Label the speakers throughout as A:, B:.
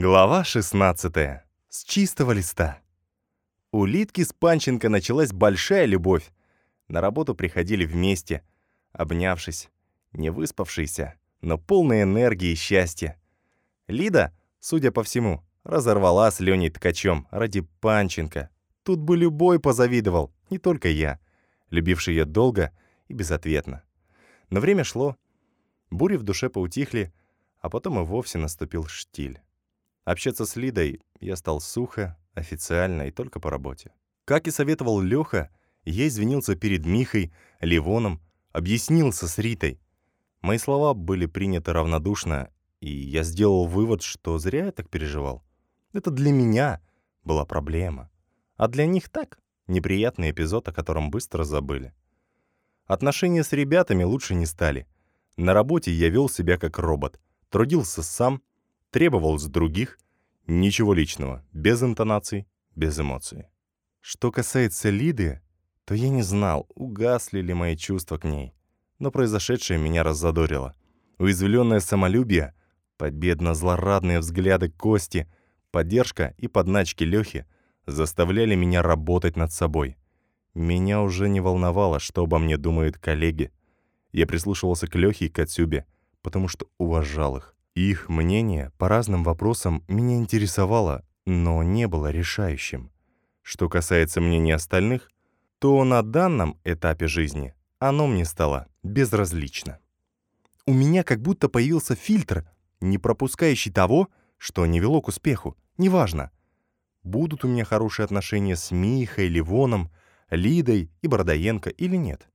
A: Глава 16. С чистого листа. У Литки с Панченко началась большая любовь. На работу приходили вместе, обнявшись, не выспавшиеся, но полные энергии и счастья. Лида, судя по всему, разорвала с Леней Ткачем ради Панченко. Тут бы любой позавидовал, не только я, любивший ее долго и безответно. Но время шло, бури в душе поутихли, а потом и вовсе наступил штиль. Общаться с Лидой я стал сухо, официально и только по работе. Как и советовал Лёха, я извинился перед Михой, Ливоном, объяснился с Ритой. Мои слова были приняты равнодушно, и я сделал вывод, что зря я так переживал. Это для меня была проблема. А для них так, неприятный эпизод, о котором быстро забыли. Отношения с ребятами лучше не стали. На работе я вел себя как робот, трудился сам, требовал с других, ничего личного, без интонаций, без эмоций. Что касается Лиды, то я не знал, угасли ли мои чувства к ней. Но произошедшее меня раззадорило. Уязвленное самолюбие, победно-злорадные взгляды Кости, поддержка и подначки Лёхи заставляли меня работать над собой. Меня уже не волновало, что обо мне думают коллеги. Я прислушивался к Лёхе и Катюбе, потому что уважал их. Их мнение по разным вопросам меня интересовало, но не было решающим. Что касается мнений остальных, то на данном этапе жизни оно мне стало безразлично. У меня как будто появился фильтр, не пропускающий того, что не вело к успеху, неважно. Будут у меня хорошие отношения с Михой, Ливоном, Лидой и Бородоенко или нет.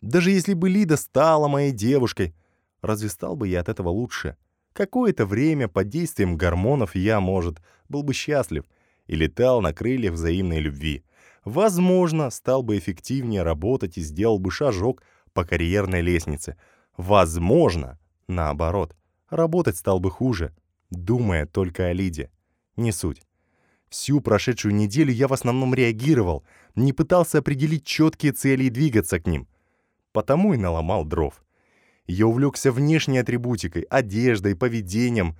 A: Даже если бы Лида стала моей девушкой, разве стал бы я от этого лучше? Какое-то время под действием гормонов я, может, был бы счастлив и летал на крыльях взаимной любви. Возможно, стал бы эффективнее работать и сделал бы шажок по карьерной лестнице. Возможно, наоборот, работать стал бы хуже, думая только о Лиде. Не суть. Всю прошедшую неделю я в основном реагировал, не пытался определить четкие цели и двигаться к ним. Потому и наломал дров. Я увлекся внешней атрибутикой, одеждой, поведением,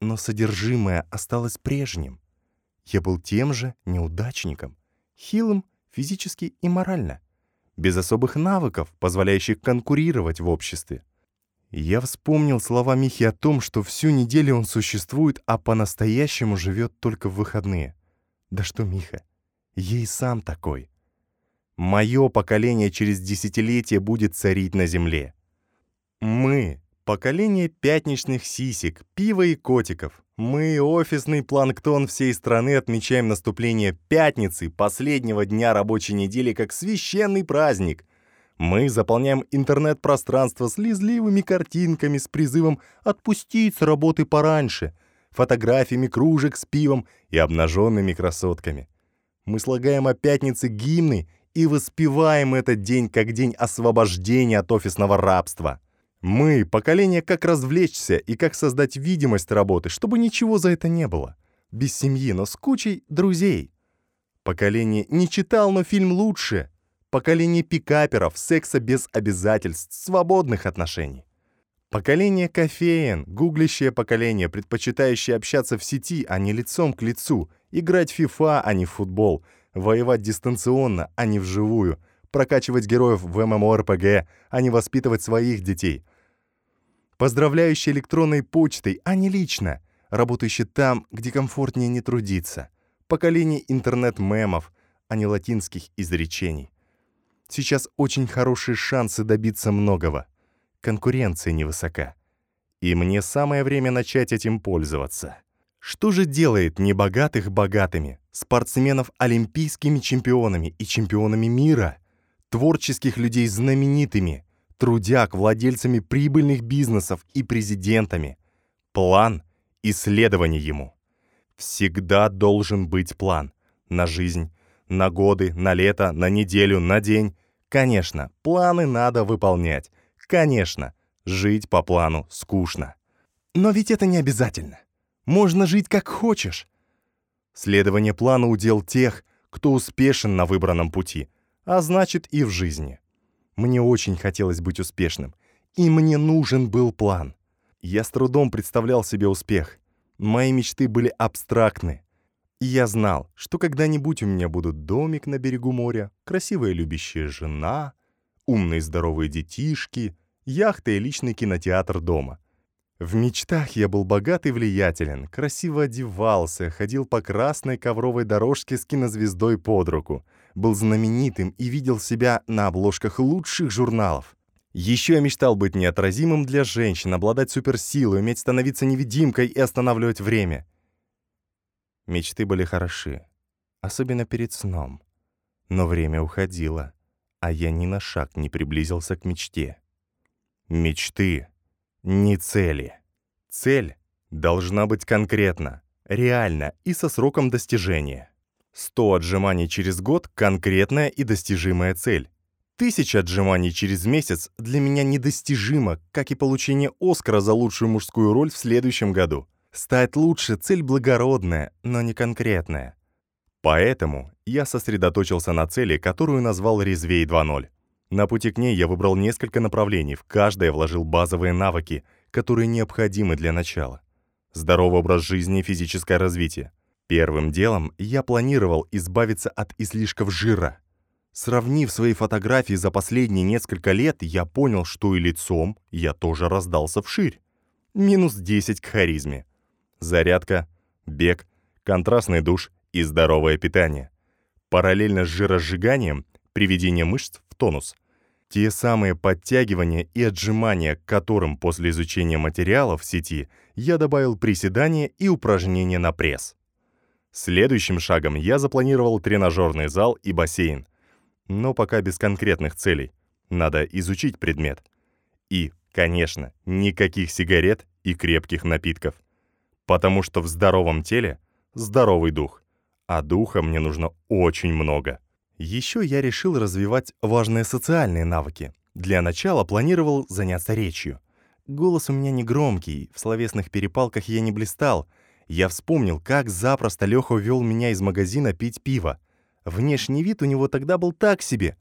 A: но содержимое осталось прежним. Я был тем же неудачником, хилым физически и морально, без особых навыков, позволяющих конкурировать в обществе. Я вспомнил слова Михи о том, что всю неделю он существует, а по-настоящему живет только в выходные. Да что, Миха, ей сам такой. Мое поколение через десятилетия будет царить на земле. Мы — поколение пятничных сисек, пива и котиков. Мы, офисный планктон всей страны, отмечаем наступление пятницы, последнего дня рабочей недели, как священный праздник. Мы заполняем интернет-пространство слезливыми картинками с призывом «отпустить с работы пораньше», фотографиями кружек с пивом и обнаженными красотками. Мы слагаем о пятнице гимны и воспеваем этот день как день освобождения от офисного рабства. Мы — поколение, как развлечься и как создать видимость работы, чтобы ничего за это не было. Без семьи, но с кучей друзей. Поколение «не читал, но фильм лучше». Поколение пикаперов, секса без обязательств, свободных отношений. Поколение кофеен, гуглящее поколение, предпочитающее общаться в сети, а не лицом к лицу, играть в FIFA, а не в футбол, воевать дистанционно, а не вживую, прокачивать героев в ММО-РПГ, а не воспитывать своих детей — поздравляющий электронной почтой, а не лично, работающий там, где комфортнее не трудиться. Поколение интернет-мемов, а не латинских изречений. Сейчас очень хорошие шансы добиться многого. Конкуренция невысока. И мне самое время начать этим пользоваться. Что же делает небогатых богатыми, спортсменов олимпийскими чемпионами и чемпионами мира, творческих людей знаменитыми, трудяг, владельцами прибыльных бизнесов и президентами. План и следование ему. Всегда должен быть план. На жизнь, на годы, на лето, на неделю, на день. Конечно, планы надо выполнять. Конечно, жить по плану скучно. Но ведь это не обязательно. Можно жить как хочешь. Следование плану удел тех, кто успешен на выбранном пути, а значит и в жизни. Мне очень хотелось быть успешным. И мне нужен был план. Я с трудом представлял себе успех. Мои мечты были абстрактны. И я знал, что когда-нибудь у меня будут домик на берегу моря, красивая любящая жена, умные здоровые детишки, яхта и личный кинотеатр дома. В мечтах я был богат и влиятелен, красиво одевался, ходил по красной ковровой дорожке с кинозвездой под руку, был знаменитым и видел себя на обложках лучших журналов. Еще я мечтал быть неотразимым для женщин, обладать суперсилой, уметь становиться невидимкой и останавливать время. Мечты были хороши, особенно перед сном. Но время уходило, а я ни на шаг не приблизился к мечте. Мечты не цели. Цель должна быть конкретна, реальна и со сроком достижения. 100 отжиманий через год — конкретная и достижимая цель. Тысяча отжиманий через месяц для меня недостижимо, как и получение Оскара за лучшую мужскую роль в следующем году. Стать лучше — цель благородная, но не конкретная. Поэтому я сосредоточился на цели, которую назвал «Резвей 2.0». На пути к ней я выбрал несколько направлений, в каждое вложил базовые навыки, которые необходимы для начала. Здоровый образ жизни и физическое развитие. Первым делом я планировал избавиться от излишков жира. Сравнив свои фотографии за последние несколько лет, я понял, что и лицом я тоже раздался вширь. Минус 10 к харизме. Зарядка, бег, контрастный душ и здоровое питание. Параллельно с жиросжиганием приведение мышц в тонус. Те самые подтягивания и отжимания, к которым после изучения материалов в сети я добавил приседания и упражнения на пресс. Следующим шагом я запланировал тренажерный зал и бассейн. Но пока без конкретных целей. Надо изучить предмет. И, конечно, никаких сигарет и крепких напитков. Потому что в здоровом теле здоровый дух. А духа мне нужно очень много. Еще я решил развивать важные социальные навыки. Для начала планировал заняться речью. Голос у меня не громкий, в словесных перепалках я не блистал. Я вспомнил, как запросто Леха вел меня из магазина пить пиво. Внешний вид у него тогда был так себе.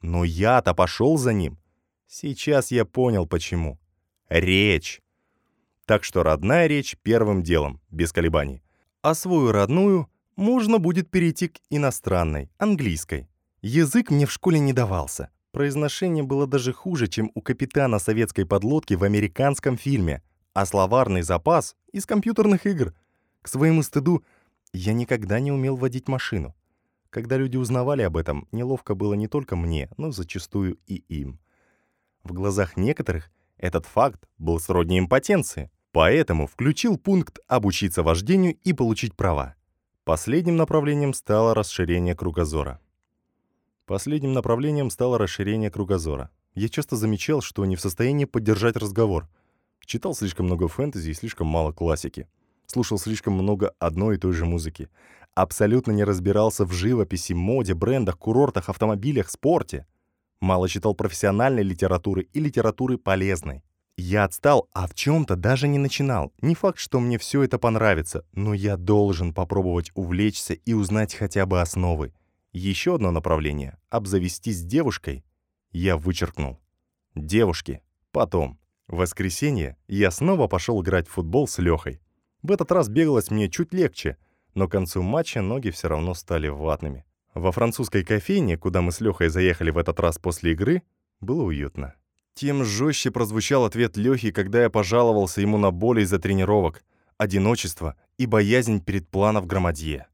A: Но я-то пошел за ним. Сейчас я понял, почему. Речь. Так что родная речь первым делом, без колебаний. А свою родную можно будет перейти к иностранной, английской. Язык мне в школе не давался. Произношение было даже хуже, чем у капитана советской подлодки в американском фильме, а словарный запас из компьютерных игр. К своему стыду, я никогда не умел водить машину. Когда люди узнавали об этом, неловко было не только мне, но зачастую и им. В глазах некоторых этот факт был сродни импотенции, поэтому включил пункт «обучиться вождению и получить права». Последним направлением стало расширение кругозора. Последним направлением стало расширение кругозора. Я часто замечал, что не в состоянии поддержать разговор. Читал слишком много фэнтези и слишком мало классики. Слушал слишком много одной и той же музыки. Абсолютно не разбирался в живописи, моде, брендах, курортах, автомобилях, спорте. Мало читал профессиональной литературы и литературы полезной. Я отстал, а в чем-то даже не начинал. Не факт, что мне все это понравится, но я должен попробовать увлечься и узнать хотя бы основы. Еще одно направление — обзавестись девушкой — я вычеркнул. Девушки. Потом. В воскресенье я снова пошел играть в футбол с Лехой. В этот раз бегалось мне чуть легче, но к концу матча ноги все равно стали ватными. Во французской кофейне, куда мы с Лехой заехали в этот раз после игры, было уютно. Тем жестче прозвучал ответ Лехи, когда я пожаловался ему на боли из-за тренировок, одиночество и боязнь перед планов громадье.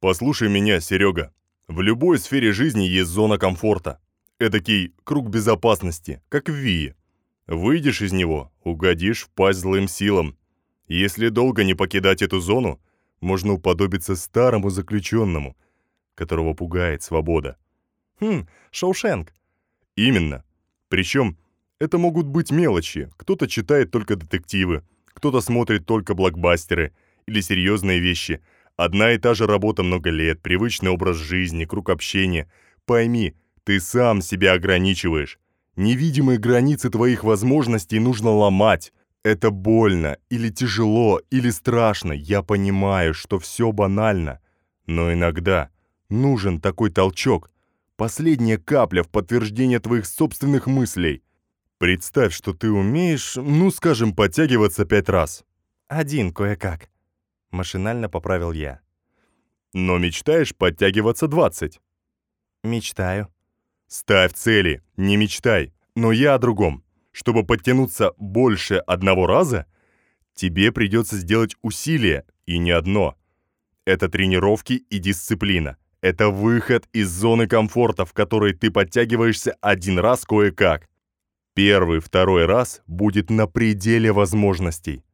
B: «Послушай меня, Серега. В любой сфере жизни есть зона комфорта. Эдакий круг безопасности, как в Вии. Выйдешь из него, угодишь в пасть злым силам. Если долго не покидать эту зону, можно уподобиться старому заключенному, которого пугает свобода.
A: Хм, Шоушенк.
B: Именно. Причем это могут быть мелочи. Кто-то читает только детективы, кто-то смотрит только блокбастеры или серьезные вещи. Одна и та же работа много лет, привычный образ жизни, круг общения. Пойми, ты сам себя ограничиваешь. Невидимые границы твоих возможностей нужно ломать. Это больно, или тяжело, или страшно. Я понимаю, что все банально. Но иногда нужен такой толчок. Последняя капля в подтверждение твоих собственных мыслей. Представь, что ты умеешь, ну, скажем, подтягиваться пять раз.
A: Один кое-как. Машинально поправил я.
B: Но мечтаешь подтягиваться 20?
A: Мечтаю.
B: Ставь цели, не мечтай. Но я о другом. Чтобы подтянуться больше одного раза, тебе придется сделать усилие, и не одно. Это тренировки и дисциплина. Это выход из зоны комфорта, в которой ты подтягиваешься один раз кое-как. Первый, второй раз будет на пределе возможностей.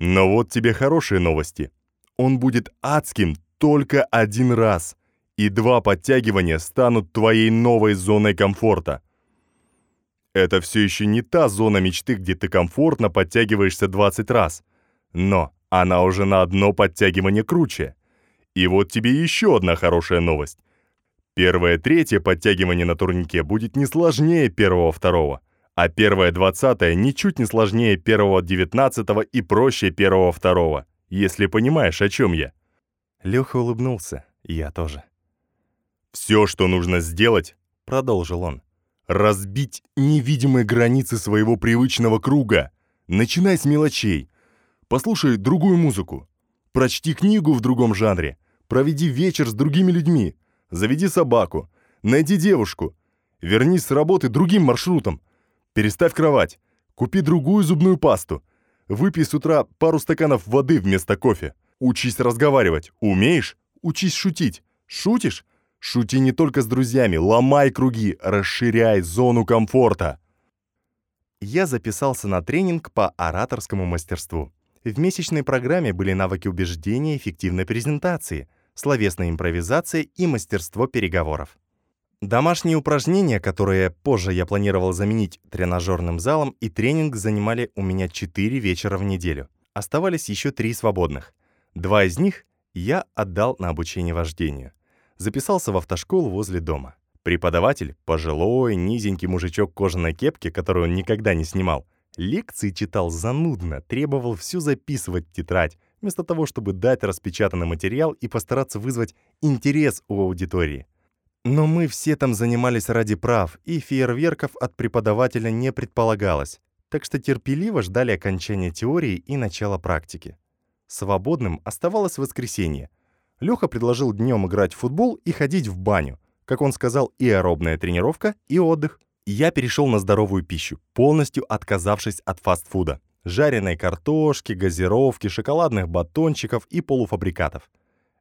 B: Но вот тебе хорошие новости. Он будет адским только один раз, и два подтягивания станут твоей новой зоной комфорта. Это все еще не та зона мечты, где ты комфортно подтягиваешься 20 раз, но она уже на одно подтягивание круче. И вот тебе еще одна хорошая новость. Первое третье подтягивание на турнике будет не сложнее первого-второго, а первое двадцатое ничуть не сложнее первого девятнадцатого и проще первого-второго, если понимаешь, о чем я.
A: Леха улыбнулся, я тоже.
B: «Все, что нужно сделать», — продолжил он, — «разбить невидимые границы своего привычного круга. Начинай с мелочей. Послушай другую музыку. Прочти книгу в другом жанре. Проведи вечер с другими людьми. Заведи собаку. Найди девушку. Вернись с работы другим маршрутом. Переставь кровать. Купи другую зубную пасту. Выпей с утра пару стаканов воды вместо кофе. Учись разговаривать. Умеешь? Учись шутить. Шутишь? Шути не только с друзьями. Ломай круги. Расширяй зону комфорта.
A: Я записался на тренинг по ораторскому мастерству. В месячной программе были навыки убеждения, эффективной презентации, словесная импровизация и мастерство переговоров. Домашние упражнения, которые позже я планировал заменить тренажерным залом, и тренинг занимали у меня 4 вечера в неделю. Оставались еще 3 свободных. Два из них я отдал на обучение вождению. Записался в автошколу возле дома. Преподаватель, пожилой, низенький мужичок в кожаной кепке, которую он никогда не снимал, лекции читал занудно, требовал все записывать в тетрадь, вместо того, чтобы дать распечатанный материал и постараться вызвать интерес у аудитории. Но мы все там занимались ради прав, и фейерверков от преподавателя не предполагалось, так что терпеливо ждали окончания теории и начала практики. Свободным оставалось воскресенье. Лёха предложил днем играть в футбол и ходить в баню. Как он сказал, и аэробная тренировка, и отдых. Я перешел на здоровую пищу, полностью отказавшись от фастфуда. Жареной картошки, газировки, шоколадных батончиков и полуфабрикатов.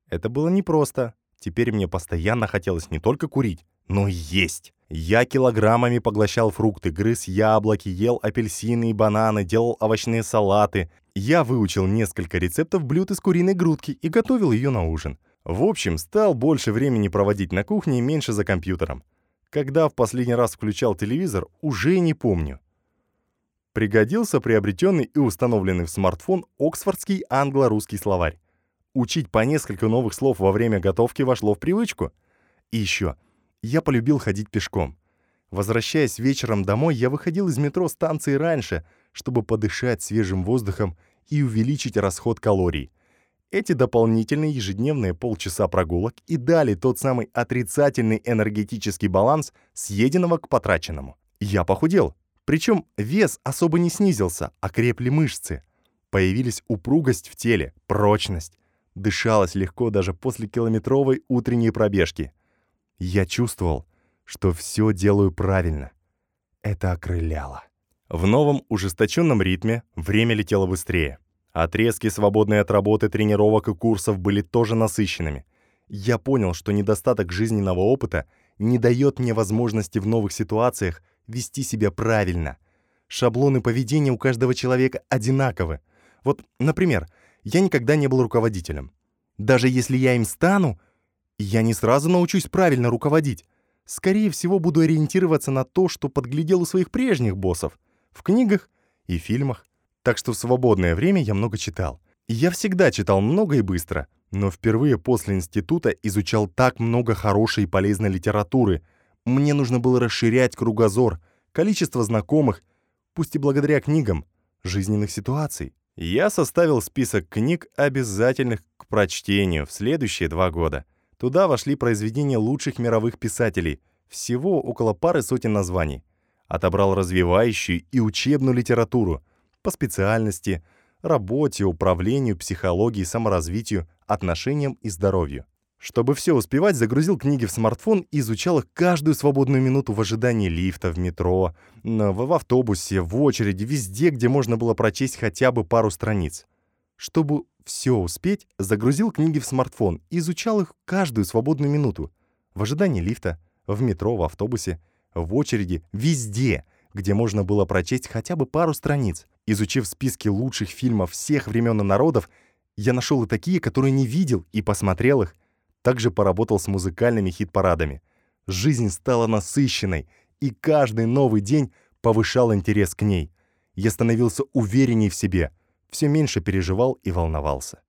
A: Это было непросто, Теперь мне постоянно хотелось не только курить, но и есть. Я килограммами поглощал фрукты, грыз яблоки, ел апельсины и бананы, делал овощные салаты. Я выучил несколько рецептов блюд из куриной грудки и готовил ее на ужин. В общем, стал больше времени проводить на кухне и меньше за компьютером. Когда в последний раз включал телевизор, уже не помню. Пригодился приобретенный и установленный в смартфон Оксфордский англо-русский словарь. Учить по несколько новых слов во время готовки вошло в привычку. И еще, я полюбил ходить пешком. Возвращаясь вечером домой, я выходил из метро станции раньше, чтобы подышать свежим воздухом и увеличить расход калорий. Эти дополнительные ежедневные полчаса прогулок и дали тот самый отрицательный энергетический баланс съеденного к потраченному. Я похудел, причем вес особо не снизился, а крепли мышцы. Появились упругость в теле, прочность. Дышалось легко даже после километровой утренней пробежки. Я чувствовал, что все делаю правильно. Это окрыляло. В новом ужесточенном ритме время летело быстрее. Отрезки, свободные от работы, тренировок и курсов, были тоже насыщенными. Я понял, что недостаток жизненного опыта не дает мне возможности в новых ситуациях вести себя правильно. Шаблоны поведения у каждого человека одинаковы. Вот, например, я никогда не был руководителем. Даже если я им стану, я не сразу научусь правильно руководить. Скорее всего, буду ориентироваться на то, что подглядел у своих прежних боссов, в книгах и фильмах. Так что в свободное время я много читал. я всегда читал много и быстро, но впервые после института изучал так много хорошей и полезной литературы. Мне нужно было расширять кругозор, количество знакомых, пусть и благодаря книгам, жизненных ситуаций. Я составил список книг, обязательных к прочтению в следующие два года. Туда вошли произведения лучших мировых писателей, всего около пары сотен названий. Отобрал развивающую и учебную литературу по специальности, работе, управлению, психологии, саморазвитию, отношениям и здоровью. Чтобы все успевать, загрузил книги в смартфон и изучал их каждую свободную минуту в ожидании лифта, в метро, в автобусе, в очереди, везде, где можно было прочесть хотя бы пару страниц. Чтобы все успеть, загрузил книги в смартфон и изучал их каждую свободную минуту. В ожидании лифта, в метро, в автобусе, в очереди, везде, где можно было прочесть хотя бы пару страниц. Изучив списки лучших фильмов всех времен и народов, я нашел и такие, которые не видел, и посмотрел их. Также поработал с музыкальными хит-парадами. Жизнь стала насыщенной, и каждый новый день повышал интерес к ней. Я становился уверенней в себе, все меньше переживал и волновался.